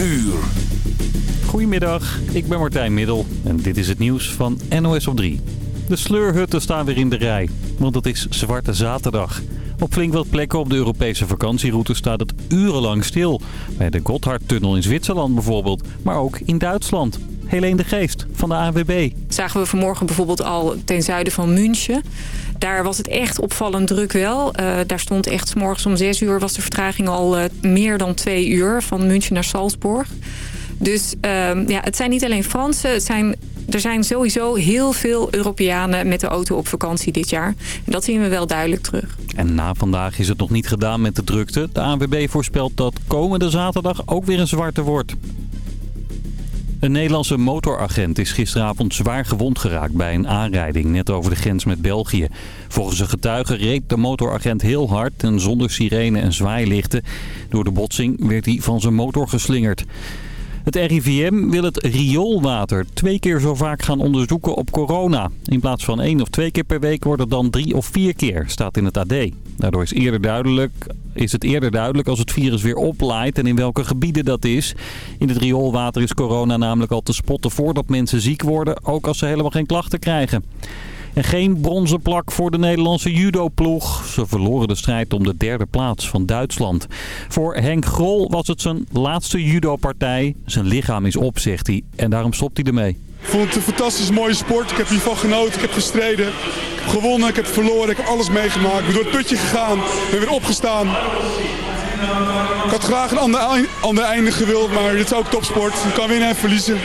uur. Goedemiddag, ik ben Martijn Middel en dit is het nieuws van NOS op 3. De sleurhutten staan weer in de rij, want het is Zwarte Zaterdag. Op flink wat plekken op de Europese vakantieroute staat het urenlang stil. Bij de Gotthardtunnel in Zwitserland bijvoorbeeld, maar ook in Duitsland. Helene de Geest van de ANWB. zagen we vanmorgen bijvoorbeeld al ten zuiden van München. Daar was het echt opvallend druk wel. Eh, daar stond echt, s morgens om 6 uur was de vertraging al eh, meer dan twee uur. Van München naar Salzburg. Dus ehm, ja, het zijn niet alleen Fransen. Het zijn, er zijn sowieso heel veel Europeanen met de auto op vakantie dit jaar. En dat zien we wel duidelijk terug. En na vandaag is het nog niet gedaan met de drukte. De ANWB voorspelt dat komende zaterdag ook weer een zwarte wordt. Een Nederlandse motoragent is gisteravond zwaar gewond geraakt bij een aanrijding net over de grens met België. Volgens een getuige reed de motoragent heel hard en zonder sirene en zwaailichten. Door de botsing werd hij van zijn motor geslingerd. Het RIVM wil het rioolwater twee keer zo vaak gaan onderzoeken op corona. In plaats van één of twee keer per week wordt het dan drie of vier keer, staat in het AD. Daardoor is, eerder duidelijk, is het eerder duidelijk als het virus weer oplaait en in welke gebieden dat is. In het rioolwater is corona namelijk al te spotten voordat mensen ziek worden, ook als ze helemaal geen klachten krijgen. En geen bronzen plak voor de Nederlandse judoploeg. Ze verloren de strijd om de derde plaats van Duitsland. Voor Henk Grol was het zijn laatste judopartij. Zijn lichaam is op, zegt hij. En daarom stopt hij ermee. Ik vond het een fantastisch mooie sport. Ik heb hiervan genoten. Ik heb gestreden. Ik heb gewonnen. Ik heb verloren. Ik heb alles meegemaakt. Ik ben door het putje gegaan. Ik ben weer opgestaan. Ik had graag een ander, einde gewild, maar dit is ook topsport. Je kan winnen en verliezen.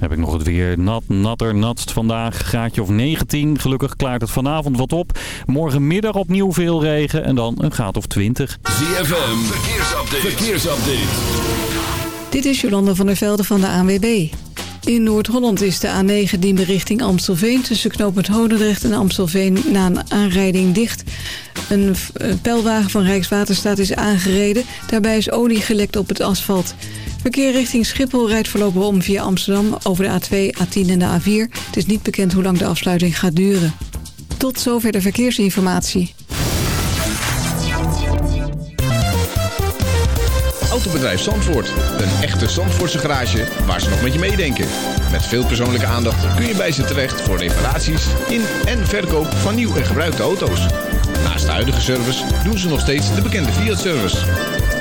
Heb ik nog het weer nat, natter, natst vandaag. Graadje of 19. Gelukkig klaart het vanavond wat op. Morgenmiddag opnieuw veel regen en dan een graad of 20. ZFM, verkeersupdate. verkeersupdate. Dit is Jolanda van der Velde van de ANWB. In Noord-Holland is de A9 diende richting Amstelveen... tussen knooppunt Hodendrecht en Amstelveen na een aanrijding dicht. Een pijlwagen van Rijkswaterstaat is aangereden. Daarbij is olie gelekt op het asfalt. Verkeer richting Schiphol rijdt voorlopig om via Amsterdam... over de A2, A10 en de A4. Het is niet bekend hoe lang de afsluiting gaat duren. Tot zover de verkeersinformatie. Autobedrijf Zandvoort. Een echte Zandvoortse garage waar ze nog met je meedenken. Met veel persoonlijke aandacht kun je bij ze terecht voor reparaties in en verkoop van nieuw en gebruikte auto's. Naast de huidige service doen ze nog steeds de bekende Fiat-service.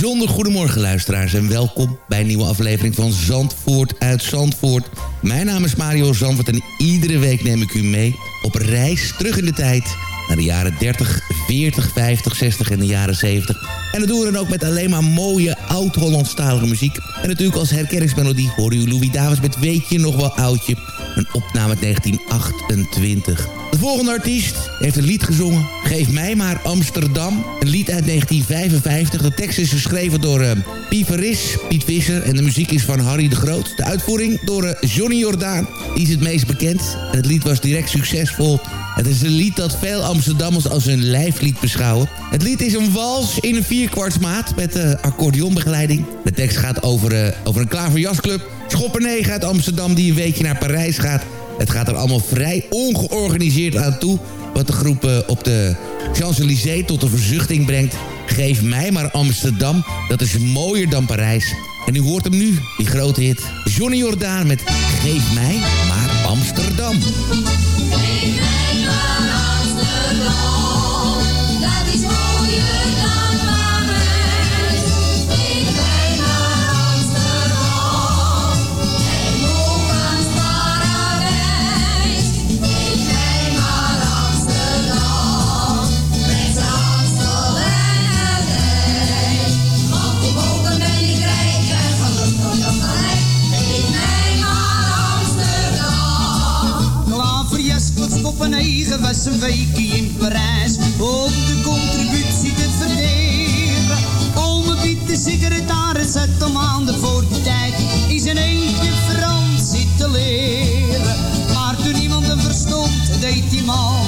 Bijzonder goedemorgen luisteraars en welkom bij een nieuwe aflevering van Zandvoort uit Zandvoort. Mijn naam is Mario Zandvoort en iedere week neem ik u mee op reis terug in de tijd naar de jaren 30, 40, 50, 60 en de jaren 70. En dat doen we dan ook met alleen maar mooie oud-Hollandstalige muziek. En natuurlijk als herkenningsmelodie horen u Louis Davids met Weet je nog wel oudje? Een opname uit 1928. De volgende artiest heeft een lied gezongen. Geef mij maar Amsterdam. Een lied uit 1955. De tekst is geschreven door uh, Piet Verris, Piet Visser. En de muziek is van Harry de Groot. De uitvoering door uh, Johnny Jordaan. Die is het meest bekend. En het lied was direct succesvol. Het is een lied dat veel Amsterdammers als hun lijflied beschouwen. Het lied is een wals in een vierkwartsmaat met uh, accordeonbegeleiding. De tekst gaat over, uh, over een klaverjasclub. Schopper uit Amsterdam die een weekje naar Parijs gaat. Het gaat er allemaal vrij ongeorganiseerd aan toe. Wat de groep uh, op de Champs-Élysées tot de verzuchting brengt. Geef mij maar Amsterdam, dat is mooier dan Parijs. En u hoort hem nu, die grote hit. Johnny Jordaan met Geef mij maar Amsterdam. Eens een weekje in Parijs om de contributie te verdelen. Ome Piet, de secretaris, uit om maanden voor die tijd in zijn eentje Frans zitten leren. Maar toen iemand hem verstond, deed hij mal.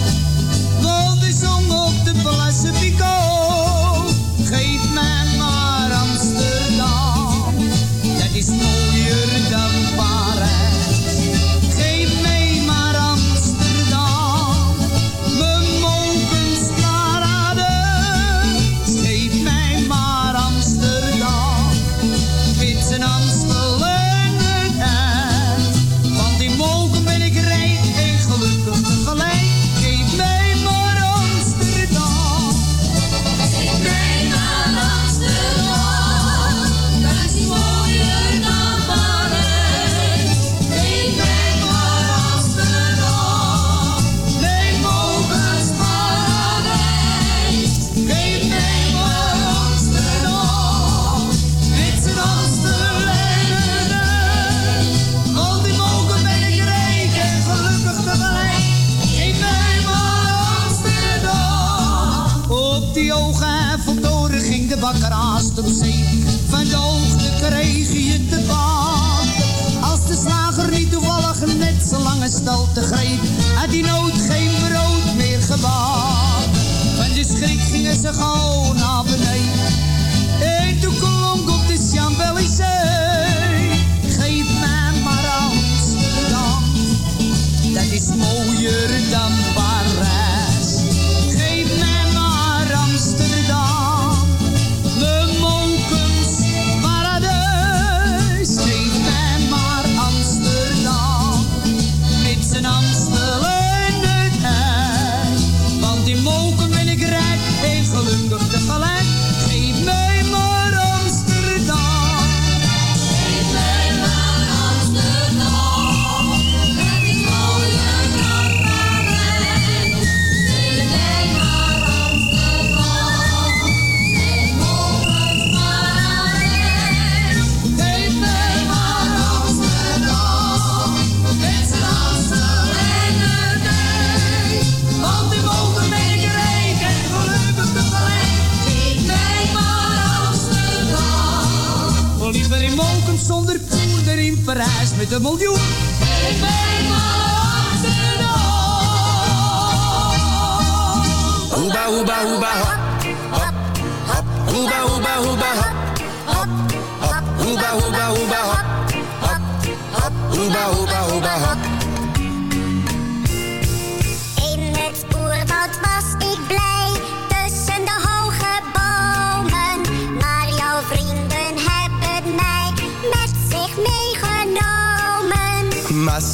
Met een miljoen. Mij maar Amsterdam. Hoeba, hoeba, hoeba, hop, hop, hop. Hoeba, hoeba, hoeba, hop, hop, hop. Hoeba, hoeba, hoeba, hop, hop, hop. Hoeba, hoeba, hoeba, hop.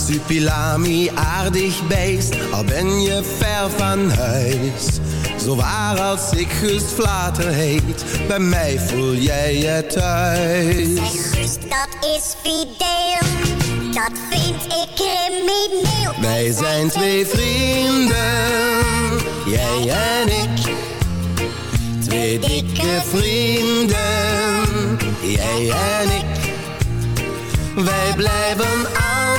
Massupilami, aardig beest, al ben je ver van huis. Zo waar als ik Gust Vlater heet, bij mij voel jij je thuis. Zeg Guus, dat is fideel. Dat vind ik crimineel. Wij zijn twee vrienden, jij en ik. Twee dikke vrienden, jij en ik. Wij blijven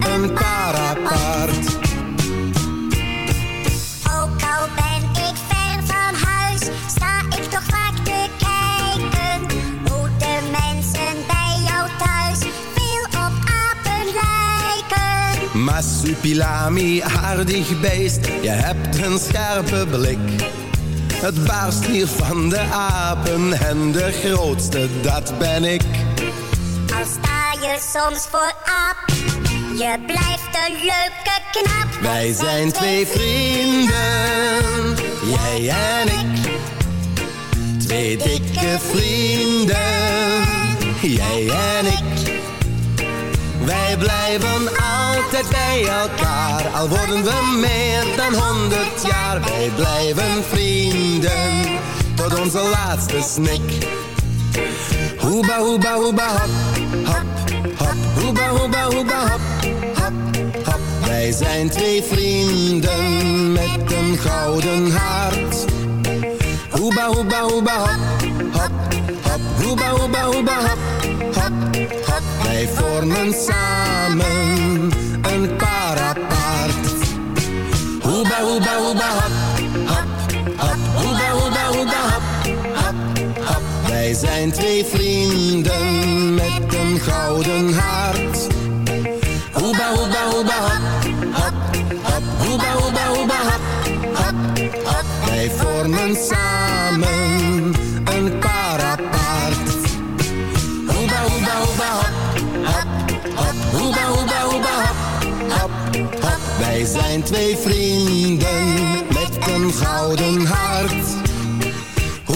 een paar apart. Ook al ben ik ver van huis, sta ik toch vaak te kijken. Hoe de mensen bij jou thuis veel op apen lijken. Massupilami, aardig beest, je hebt een scherpe blik. Het baarst hier van de apen en de grootste, dat ben ik. Al sta je soms voor aap, je blijft een leuke knap. Wij zijn twee vrienden, jij en ik. Twee dikke vrienden, jij en ik. Wij blijven altijd bij elkaar, al worden we meer dan honderd jaar. Wij blijven vrienden, tot onze laatste snik. Hoeba, hoeba, hoeba, hop, hop, hop. Hoeba, hoeba, hoeba, hop. Wij zijn twee vrienden met een gouden hart. Hoeba, hoeba, hoeba, hop, hop, hop. Hoeba, hoeba, hoeba, hop, hop, hop. Wij vormen samen een paar apart. Hoeba, hoeba, hoeba, hop, hop, hop. Hoeba, hop, hop. Wij zijn twee vrienden met een gouden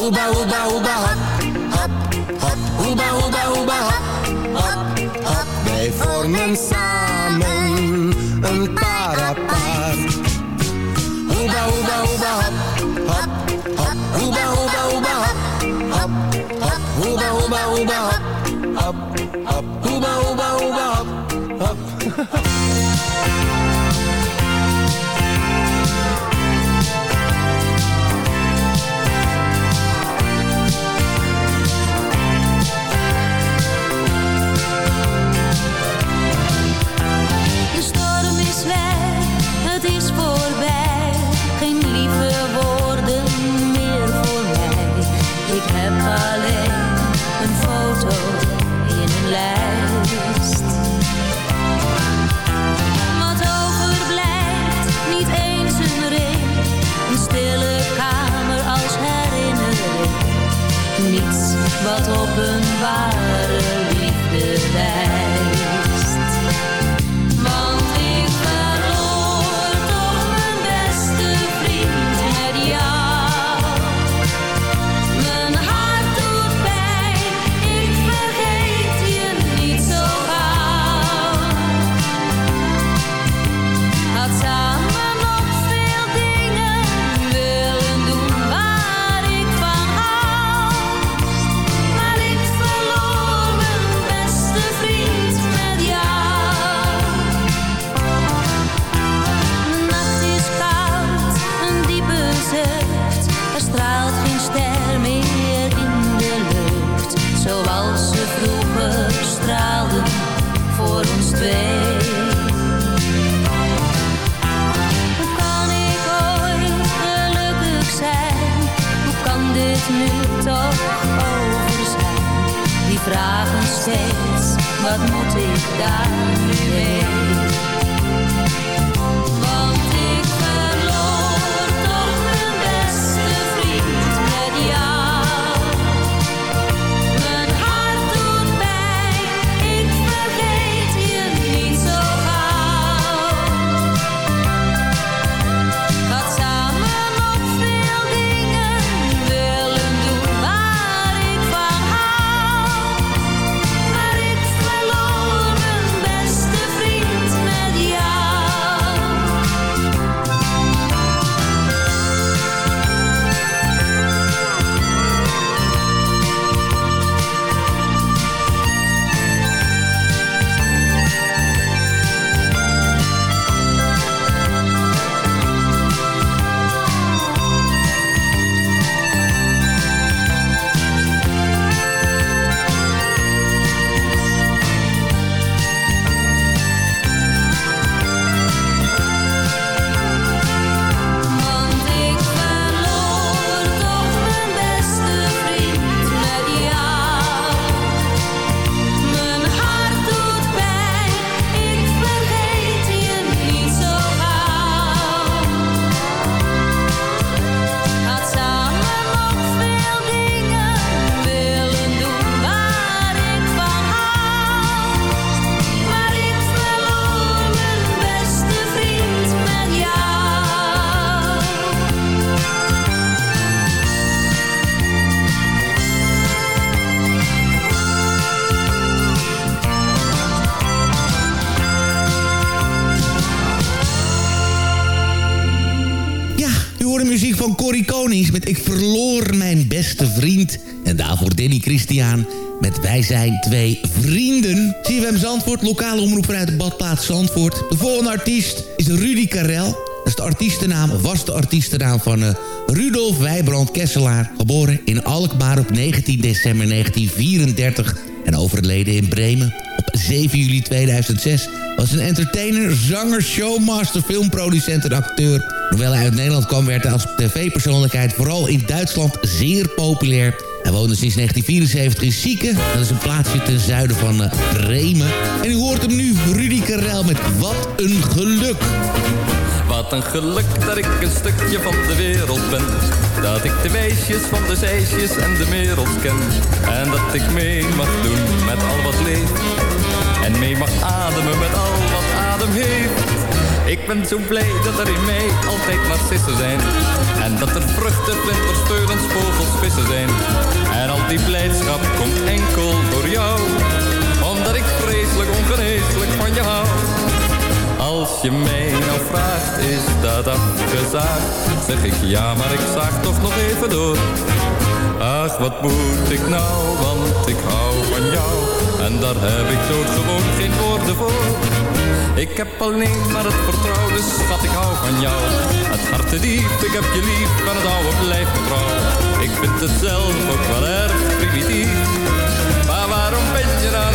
uba, uba, uba, hop. Zijn twee vrienden. CFM Zandvoort, lokale omroep vanuit de badplaats Zandvoort. De volgende artiest is Rudy Karel. Dat is de artiestennaam, was de artiestennaam van eh, Rudolf Wijbrand Kesselaar. Geboren in Alkmaar op 19 december 1934 en overleden in Bremen op 7 juli 2006 was een entertainer, zanger, showmaster, filmproducent en acteur. Hoewel hij uit Nederland kwam, werd hij als tv-persoonlijkheid vooral in Duitsland zeer populair. Hij woonde sinds 1974 in Sieken. Dat is een plaatsje ten zuiden van eh, Bremen. En u hoort hem nu, Rudy Karel met Wat een Geluk. Wat een geluk dat ik een stukje van de wereld ben. Dat ik de weesjes van de zeisjes en de merels ken. En dat ik mee mag doen met al wat leeft. En mee mag ademen met al wat adem heeft. Ik ben zo blij dat er in mij altijd narcissen zijn. En dat er vruchten, vlinders, vogels, vissen zijn. En al die blijdschap komt enkel door jou. Omdat ik vreselijk ongeneeslijk van je hou. Als je mij nou vraagt, is dat afgezaagd? Zeg ik ja, maar ik zaag toch nog even door. Ach, wat moet ik nou, want ik hou van jou. En daar heb ik doodgewoon geen woorden voor. Ik heb alleen maar het vertrouwen, dus schat, ik hou van jou. Het hart te diep, ik heb je lief, en het oude blijft trouw. Ik vind het zelf ook wel erg primitief. Maar waarom ben je dan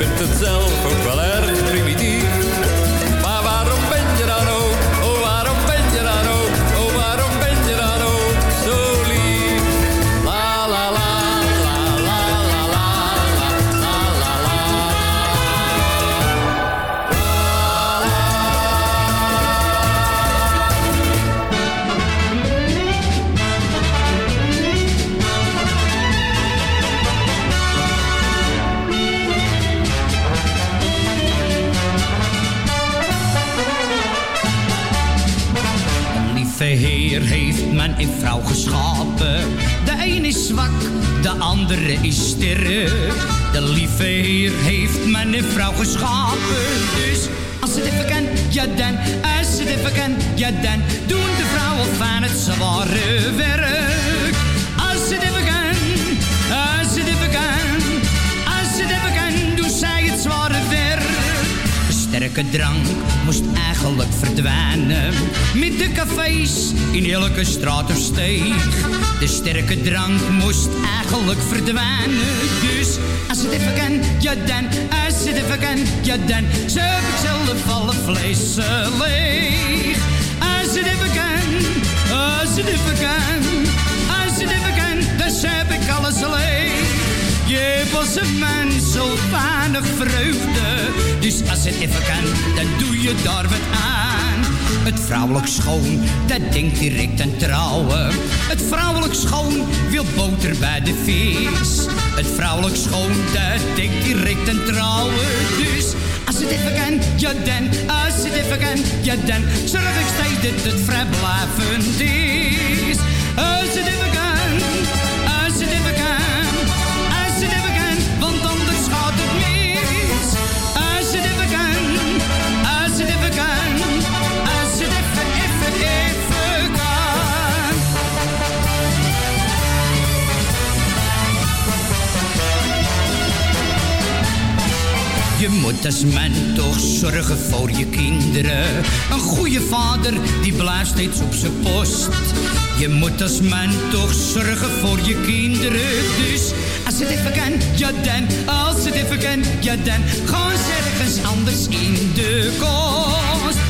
Vind het zelf Sterke drank moest eigenlijk verdwijnen. Met de cafés in elke straat of steeg. De sterke drank moest eigenlijk verdwijnen. Dus als het even kan, ja dan. Als het even kan, ja dan. Heb ik zelf alle vlees leeg. Als het even kan, als het even kan. Als het even kan, dan heb ik alles leeg. Je was een mens zo weinig vreugde. Dus als het even kan, dan doe je daar wat aan. Het vrouwelijk schoon, dat denkt direct aan trouwen. Het vrouwelijk schoon wil boter bij de vis. Het vrouwelijk schoon, dat denkt direct aan trouwen. Dus als het even kan, ja dan. Als het even kan, ja dan. Zorg ik steeds dat het vrijblijvend is. Als het even kan, Je moet als man toch zorgen voor je kinderen. Een goede vader die blijft steeds op zijn post. Je moet als man toch zorgen voor je kinderen. Dus als het even kan, ja dan. Als het even kan, ja dan. Gewoon ergens anders in de kost.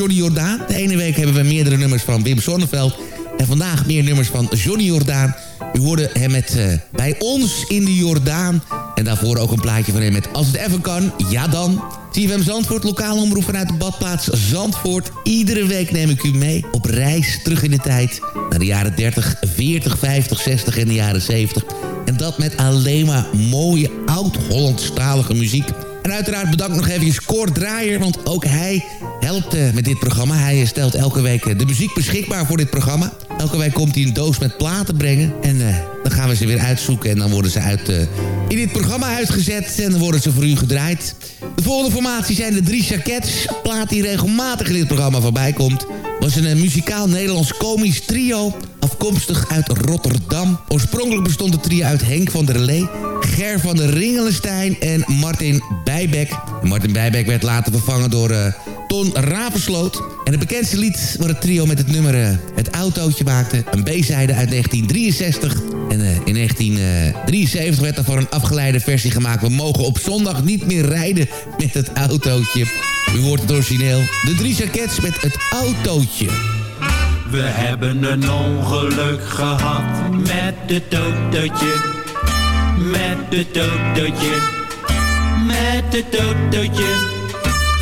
Johnny Jordaan. De ene week hebben we meerdere nummers van Wim Sonneveld. En vandaag meer nummers van Johnny Jordaan. U hoorde hem met eh, Bij ons in de Jordaan. En daarvoor ook een plaatje van hem met Als het even kan, ja dan. TVM Zandvoort, lokaal omroep vanuit de badplaats Zandvoort. Iedere week neem ik u mee op reis terug in de tijd. Naar de jaren 30, 40, 50, 60 en de jaren 70. En dat met alleen maar mooie oud-Hollandstalige muziek. En uiteraard bedankt nog even Cor Draaier, want ook hij helpt eh, met dit programma. Hij stelt elke week eh, de muziek beschikbaar voor dit programma. Elke week komt hij een doos met platen brengen. En eh, dan gaan we ze weer uitzoeken en dan worden ze uit, eh, in dit programma uitgezet. En dan worden ze voor u gedraaid. De volgende formatie zijn de drie Jackets. Plaat die regelmatig in dit programma voorbij komt. Was een eh, muzikaal Nederlands komisch trio afkomstig uit Rotterdam. Oorspronkelijk bestond het trio uit Henk van der Lee, Ger van der Ringelenstein en Martin Bijbek. Martin Bijbek werd later vervangen door eh, Ton Ravensloot. En het bekendste lied waar het trio met het nummer eh, Het Autootje maakte. Een B-zijde uit 1963. En eh, in 1973 werd daarvoor een afgeleide versie gemaakt. We mogen op zondag niet meer rijden met het autootje. U hoort het origineel. De drie jackets met het autootje. We hebben een ongeluk gehad met het autootje. Met het autootje. Met het autootje.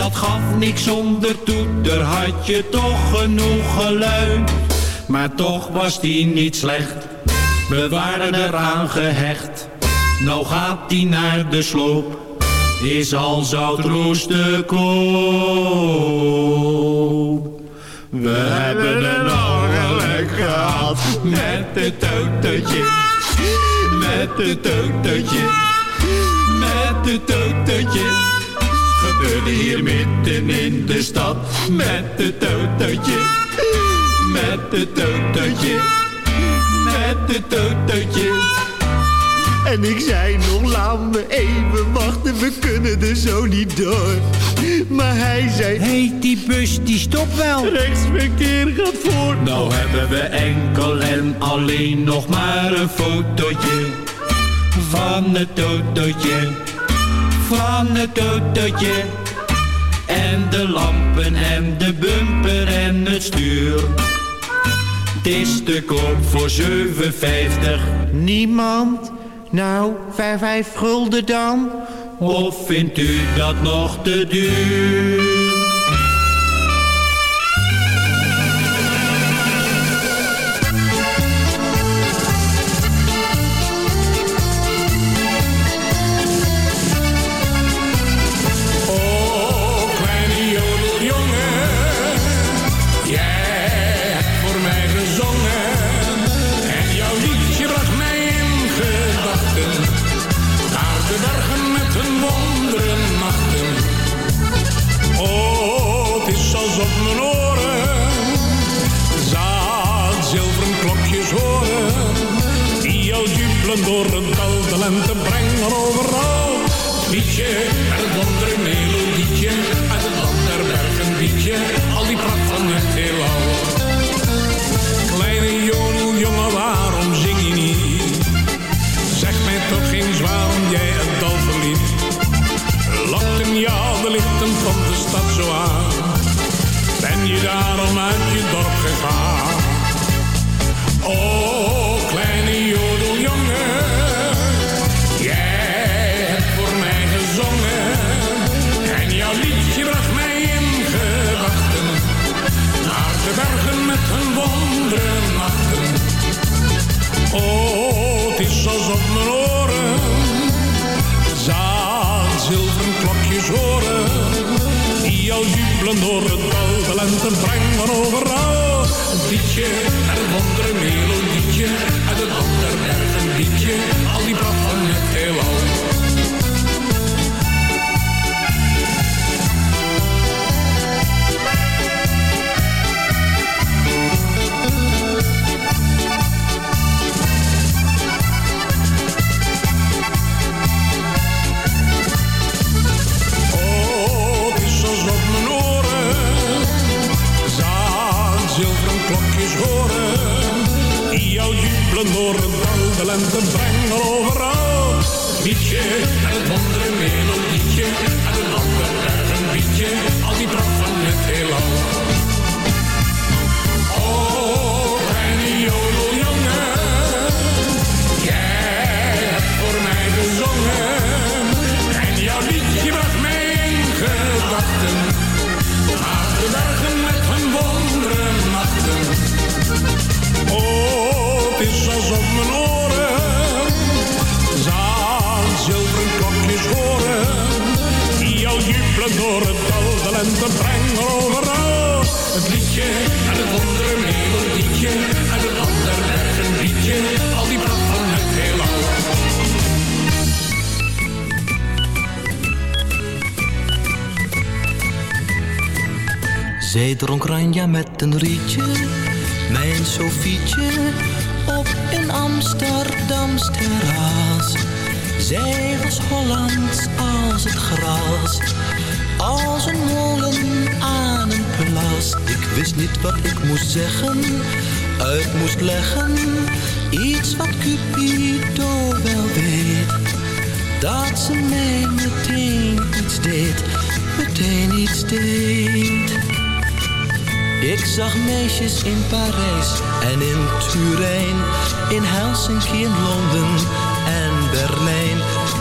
Dat gaf niks zonder toeter, had je toch genoeg geluid. Maar toch was die niet slecht, we waren eraan gehecht. Nou gaat die naar de sloop, is al zout roest te koop. We hebben een ongeluk gehad met het autootje, met het autootje, met het autootje. Gebeurde hier midden in de stad met het autootje, met het autootje, met het autootje. En ik zei nog, laat me even wachten, we kunnen er zo niet door. Maar hij zei, Heet die bus die stopt wel. rechtsverkeer gaat voor. Nou hebben we enkel en alleen nog maar een fotootje van het autootje, van het autootje. En de lampen en de bumper en het stuur. Het is te koop voor 7,50. Niemand? Nou, vijf, vijf gulden dan? Of vindt u dat nog te duur? Zilveren klokjes horen. Die jou jubelen door het dal, de lente brengt van overal. Een liedje en een wondere melodietje, uit een ander berg een liedje, al die pracht van het heelal. Klokjes horen. Die jou jubelen door het dal, de lente brengen overal. Liedje en het wondere melodietje, en een ander berg een liedje, al die pracht van het heelal. Door het dal, de lente brengen overal. Het liedje en het wondere melodietje en een ander berg een liedje. Al die pracht van het heelal. Zij dronk ranja met een rietje, mijn Sofietje, op een Amsterdams terras. Zij was Hollands als het gras, als een molen aan een plas. Ik wist niet wat ik moest zeggen, uit moest leggen, iets wat Cupido wel weet. Dat ze mij meteen iets deed, meteen iets deed. Ik zag meisjes in Parijs en in Turijn, in Helsinki, in Londen en Berlijn.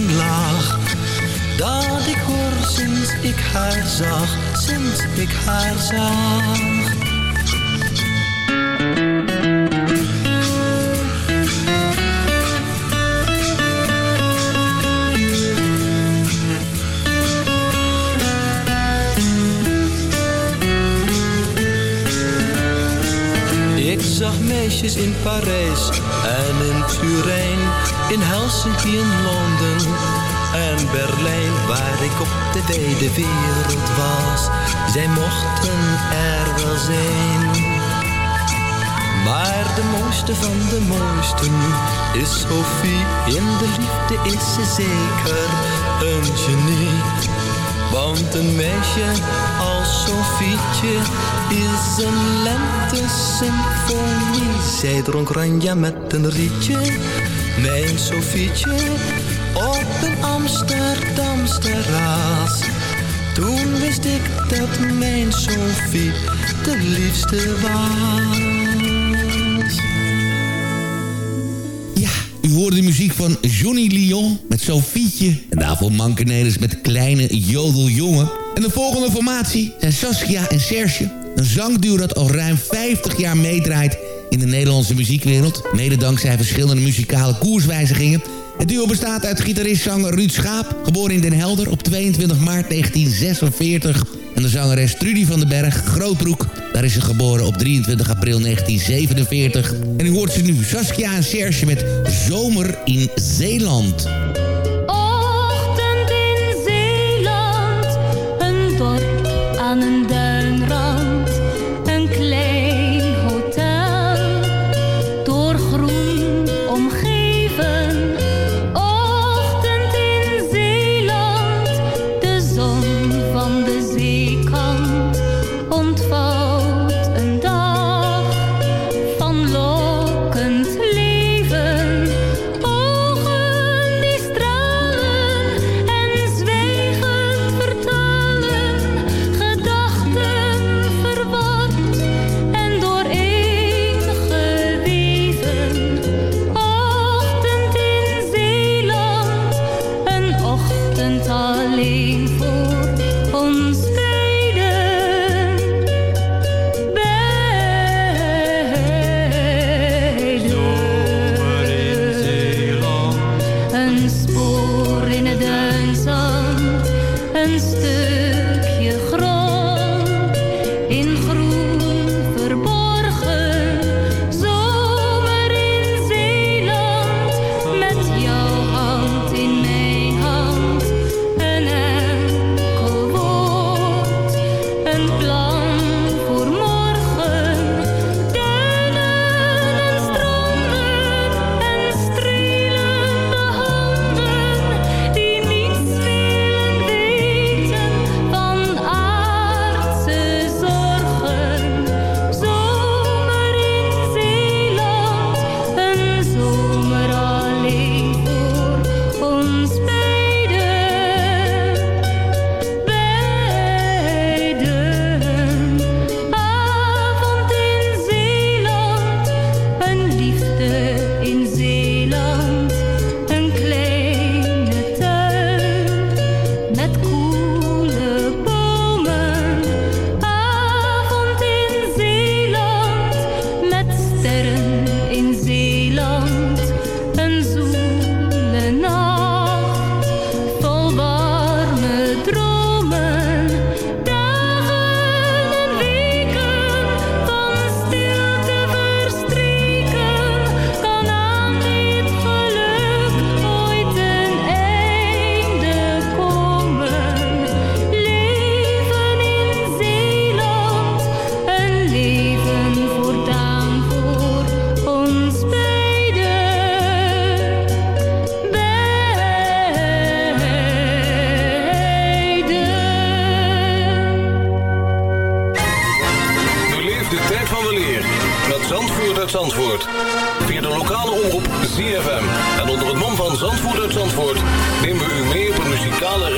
laag. Dat ik hoor sinds ik haar zag, sinds ik haar zag. Ik zag meisjes in Parijs en in Turijn, in Helsinki, in Londen en Berlijn, waar ik op de wijde wereld was. Zij mochten er wel zijn. Maar de mooiste van de mooisten is Sophie. In de liefde is ze zeker een genie. Want een meisje als Sofietje is een lente-symfonie. Zij dronk ranja met een rietje, mijn Sofietje, op een Amsterdams terras. Toen wist ik dat mijn Sofie de liefste was. U hoorde de muziek van Johnny Lyon met Sofietje. En daarvoor Manke Nelis met Kleine Jodeljongen. En de volgende formatie zijn Saskia en Serge. Een zangduo dat al ruim 50 jaar meedraait in de Nederlandse muziekwereld. Mede dankzij verschillende muzikale koerswijzigingen. Het duo bestaat uit gitarist-zanger Ruud Schaap, geboren in Den Helder op 22 maart 1946. En de zangeres Trudy van den Berg, Grootbroek. Daar is ze geboren op 23 april 1947. En u hoort ze nu, Saskia en Serge met Zomer in Zeeland.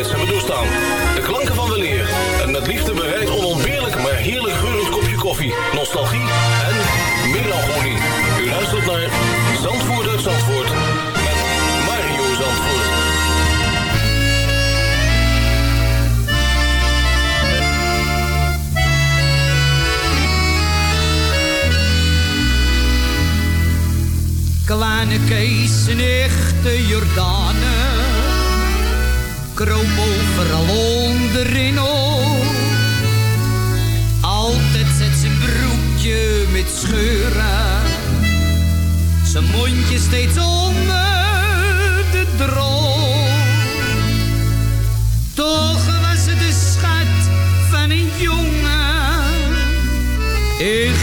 De klanken van weleer en met liefde bereid onontbeerlijk maar heerlijk geurend kopje koffie, nostalgie en melancholie. U luistert naar Zandvoort uit Zandvoort met Mario Zandvoort. Kleine Kees, een echte Jordane, kroop overal onderin op. Altijd zet zijn broekje met scheuren, zijn mondje steeds onder de droom. Toch was het de schat van een jongen, en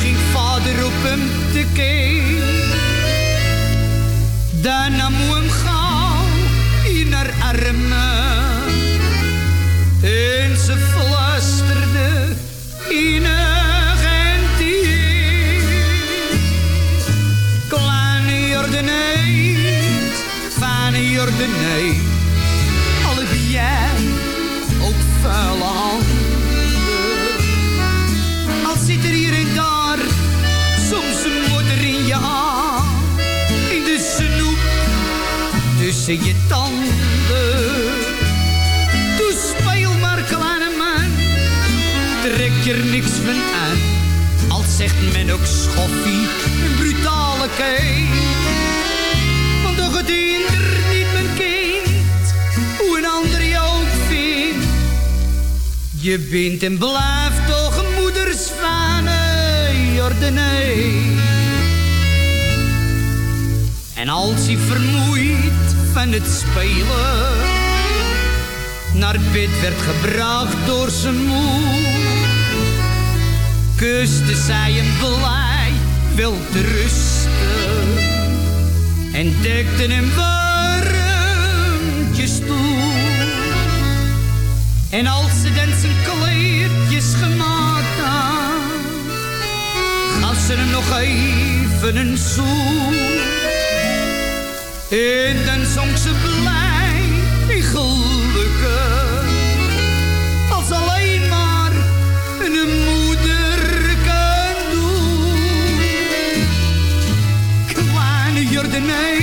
je tanden. Doe speel maar, kleine man, trek er niks van aan. Al zegt men ook schoffie, een brutale kei. Want toch het hindert niet mijn kind, hoe een ander je ook vindt. Je bent en blijft toch een moeders fijne Jordanee. En als hij vermoeid van het spelen naar bed werd gebracht door zijn moeder, kuste zij hem blij te rusten en dekte hem warmtjes toe. En als ze dan zijn kleertjes gemaakt had, gaf ze hem nog even een zoen. En dan zong ze blij en gelukkig. Als alleen maar een moeder kan doen. Kleine Jordanee,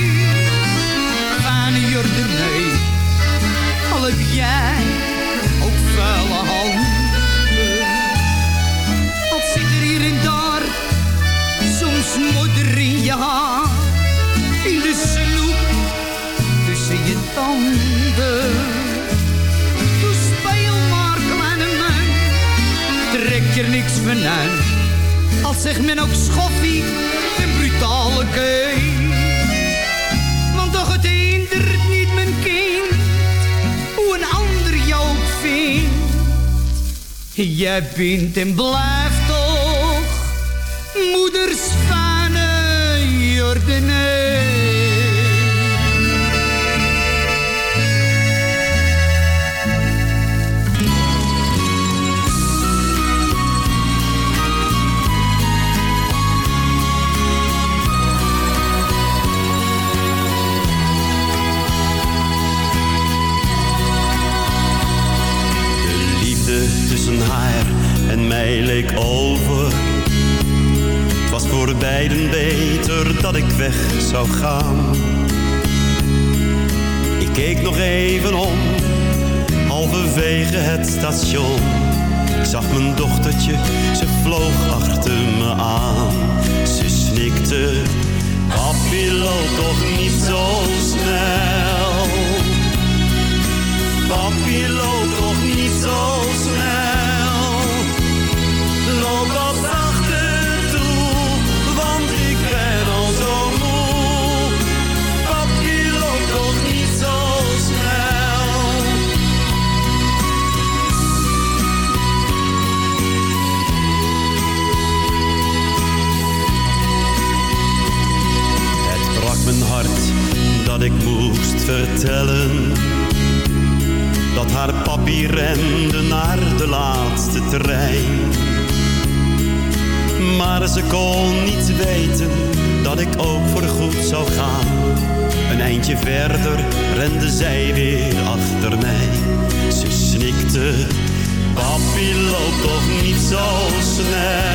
Trek er niks van aan. Al zegt men ook schoffie en brutale kei. Want toch het hindert niet mijn kind. Hoe een ander jou ook vindt. Jij bent en blijft Ik keek nog even om, halverwege het station. Ik zag mijn dochtertje, ze vloog achter me aan. Ze snikte, papi loop toch niet zo snel. Papi, loop toch niet zo snel. Vertellen dat haar papi rende naar de laatste trein. Maar ze kon niet weten dat ik ook voorgoed zou gaan. Een eindje verder rende zij weer achter mij. Ze snikte, papi loopt toch niet zo snel.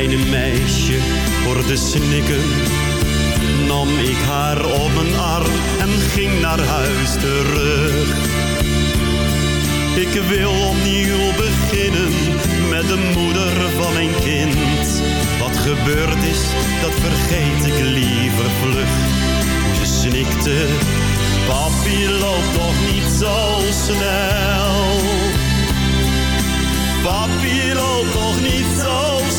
Kleine meisje hoorde snikken nam ik haar op mijn arm en ging naar huis terug. Ik wil opnieuw beginnen met de moeder van mijn kind. Wat gebeurd is, dat vergeet ik liever vlug. Ze snikte, papi loopt toch niet zo snel. Papi loopt toch niet zo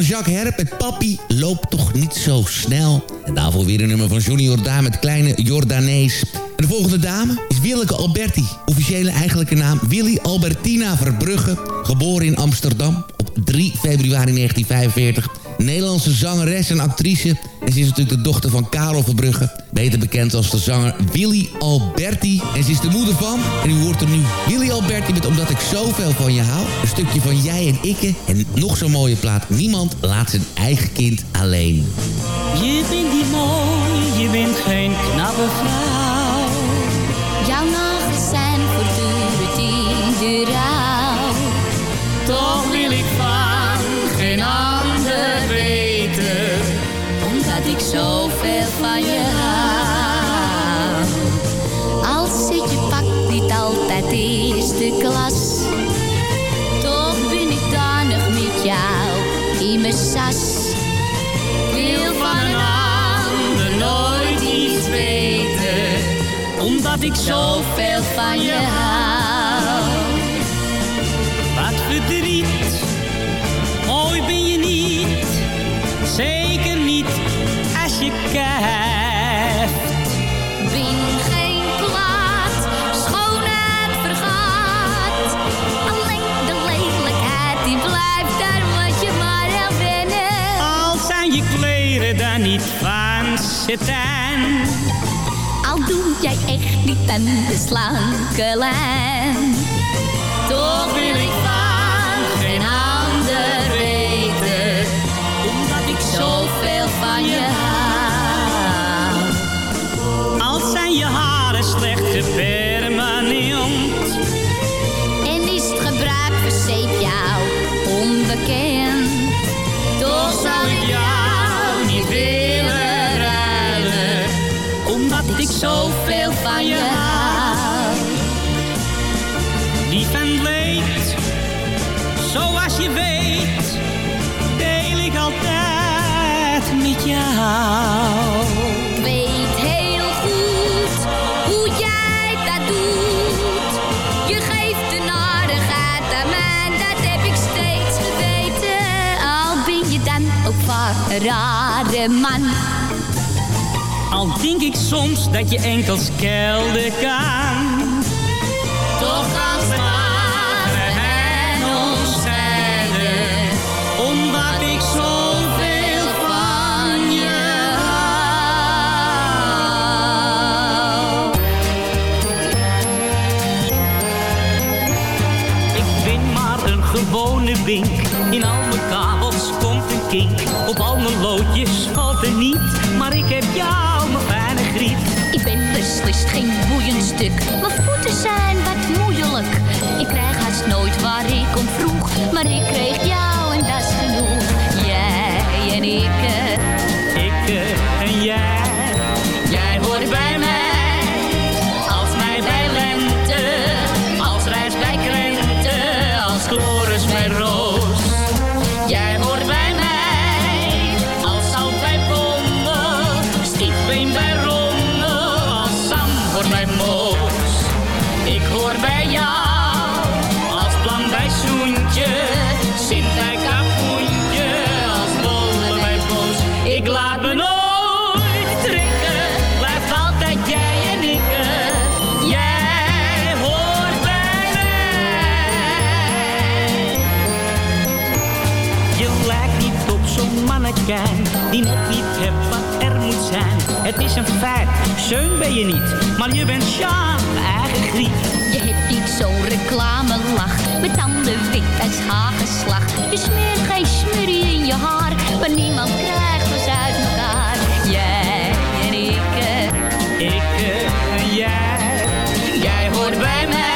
van Jacques Herp met Papi loopt toch niet zo snel. En daarvoor weer een nummer van Johnny Jordaan met Kleine Jordanees. En de volgende dame is Willeke Alberti. Officiële eigenlijke naam Willy Albertina Verbrugge. Geboren in Amsterdam op 3 februari 1945. Nederlandse zangeres en actrice. En ze is natuurlijk de dochter van Karel Verbrugge. Beter bekend als de zanger Willy Alberti. En ze is de moeder van, en u hoort er nu Willy Alberti met Omdat ik zoveel van je hou. Een stukje van jij en ikke. En nog zo'n mooie plaat. Niemand laat zijn eigen kind alleen. Je bent niet mooi, je bent geen knappe vrouw. Jouw je hou. Al zit je pak niet altijd eerste klas. Toch ben ik daar nog met jou in mijn sas. Wil van een ander nooit iets weten. Omdat ik zoveel van je hou. Al doe jij echt niet aan de slanke. Zoveel van je hou. Lief en leed, zoals je weet, deel ik altijd met jou. Ik weet heel goed hoe jij dat doet. Je geeft de narigheid aan mij, dat heb ik steeds geweten. Al ben je dan ook vaak een rare man denk ik soms dat je enkels kelder kan. Toch gaan we en ons omdat ik zoveel van je hou. Ik ben maar een gewone wink. het geen boeiend stuk. Mijn voeten zijn wat moeilijk. Ik krijg haast nooit waar ik om vroeg, maar ik kreeg jou. die net niet hebt wat er moet zijn. Het is een feit, zeun ben je niet, maar je bent charme, eigen griet. Je hebt niet zo'n reclamelach, met tanden wit als. Je smeert geen smurrie in je haar, maar niemand krijgt ons uit elkaar. Jij en ik, ik en jij, jij hoort bij mij.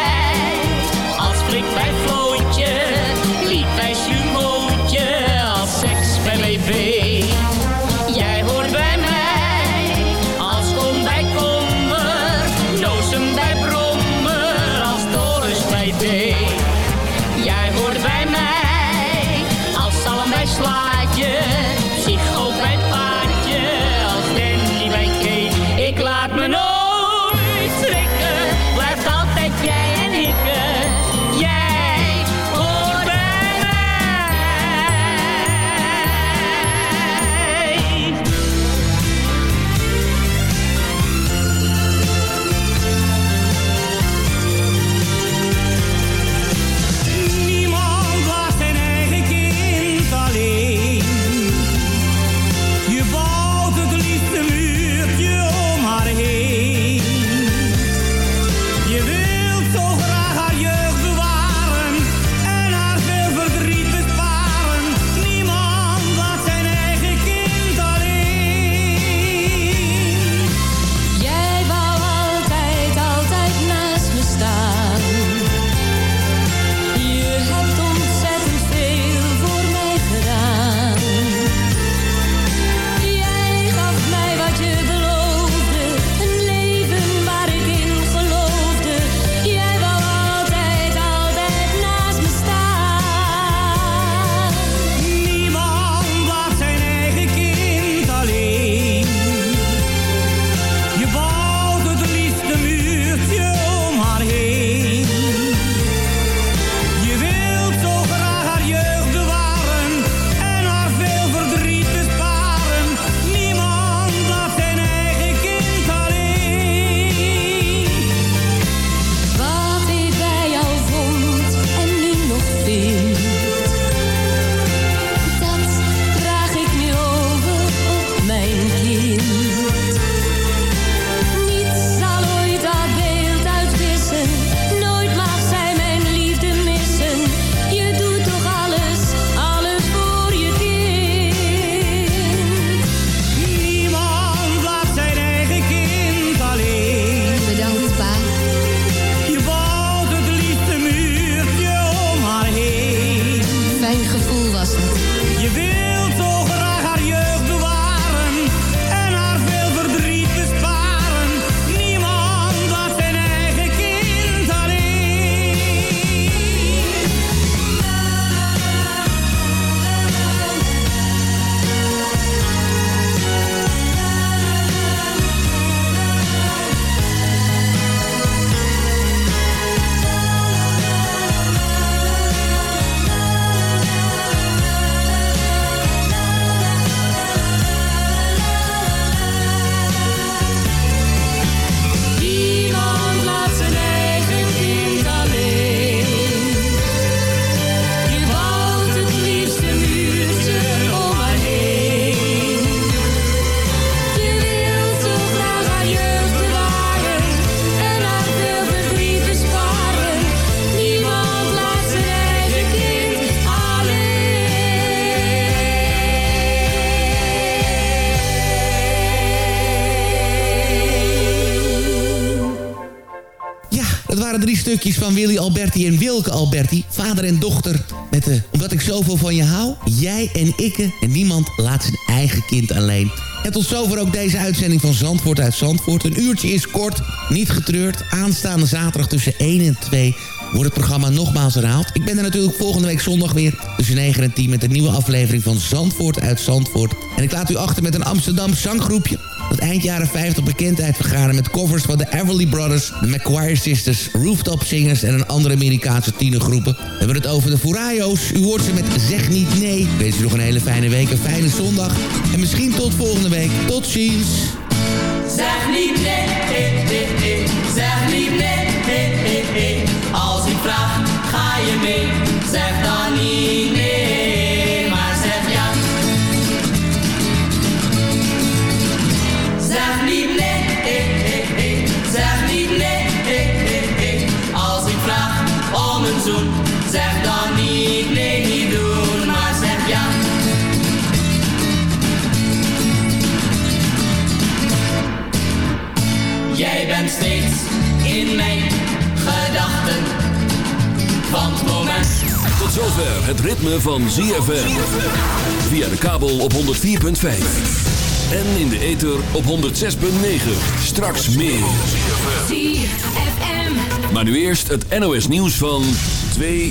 Stukjes van Willy Alberti en Wilke Alberti. Vader en dochter. Met de Omdat ik zoveel van je hou. Jij en ikke. En niemand laat zijn eigen kind alleen. En tot zover ook deze uitzending van Zandvoort uit Zandvoort. Een uurtje is kort, niet getreurd. Aanstaande zaterdag tussen 1 en 2 wordt het programma nogmaals herhaald. Ik ben er natuurlijk volgende week zondag weer tussen 9 en 10... met een nieuwe aflevering van Zandvoort uit Zandvoort. En ik laat u achter met een Amsterdam zanggroepje... dat eind jaren 50 bekendheid vergaren met covers van de Everly Brothers... de McQuire Sisters, Rooftop Singers en een andere Amerikaanse tienergroepen. We hebben het over de Furayos. U hoort ze met Zeg Niet Nee. Ik u nog een hele fijne week, een fijne zondag. En misschien tot volgende week. Tot ziens. Zeg niet nee, eh, eh, eh. zeg niet nee, eh, eh, eh. Als ik vraag, ga je mee? Zeg dan niet Steeds in mijn gedachten van het moment. Tot zover het ritme van ZFM. Via de kabel op 104.5. En in de ether op 106.9. Straks meer. ZFM. Maar nu eerst het NOS nieuws van 2